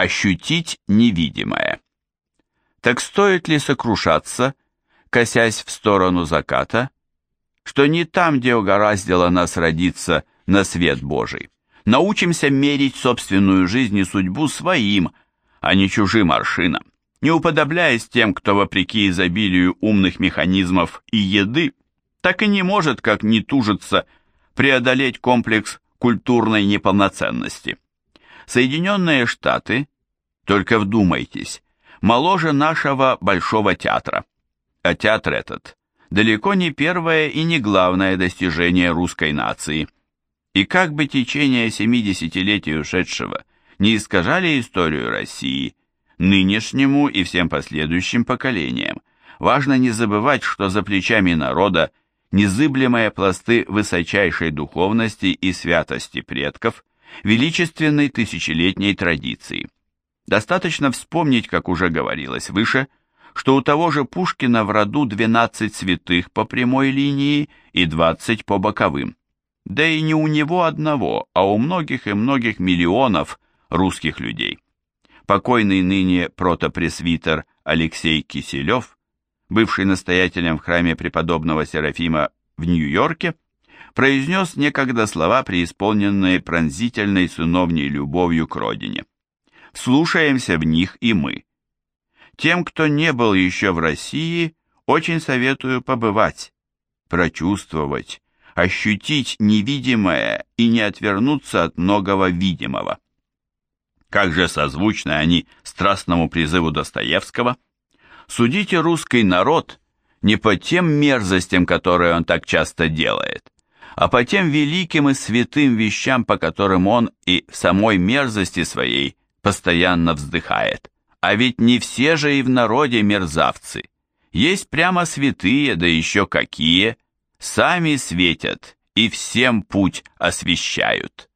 Ощутить невидимое. Так стоит ли сокрушаться, косясь в сторону заката, что не там, где угораздило нас родиться на свет Божий. Научимся мерить собственную жизнь и судьбу своим, а не чужим аршином, не уподобляясь тем, кто вопреки изобилию умных механизмов и еды, так и не может, как не тужится, преодолеть комплекс культурной неполноценности. Соединенные Штаты, только вдумайтесь, моложе нашего Большого театра. А театр этот далеко не первое и не главное достижение русской нации. И как бы течение 70-летий ушедшего не искажали историю России, нынешнему и всем последующим поколениям, важно не забывать, что за плечами народа незыблемые пласты высочайшей духовности и святости предков, величественной тысячелетней традиции. Достаточно вспомнить, как уже говорилось выше, что у того же Пушкина в роду 12 святых по прямой линии и 20 по боковым. Да и не у него одного, а у многих и многих миллионов русских людей. Покойный ныне протопресвитер Алексей Киселев, бывший настоятелем в храме преподобного Серафима в Нью-Йорке, произнес некогда слова, преисполненные пронзительной сыновней любовью к родине. Слушаемся в них и мы. Тем, кто не был еще в России, очень советую побывать, прочувствовать, ощутить невидимое и не отвернуться от многого видимого. Как же созвучны они страстному призыву Достоевского «Судите русский народ не по тем мерзостям, которые он так часто делает, а по тем великим и святым вещам, по которым он и в самой мерзости своей постоянно вздыхает». А ведь не все же и в народе мерзавцы. Есть прямо святые, да еще какие. Сами светят и всем путь освещают.